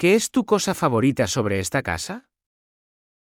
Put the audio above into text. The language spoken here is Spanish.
¿Qué es tu cosa favorita sobre esta casa?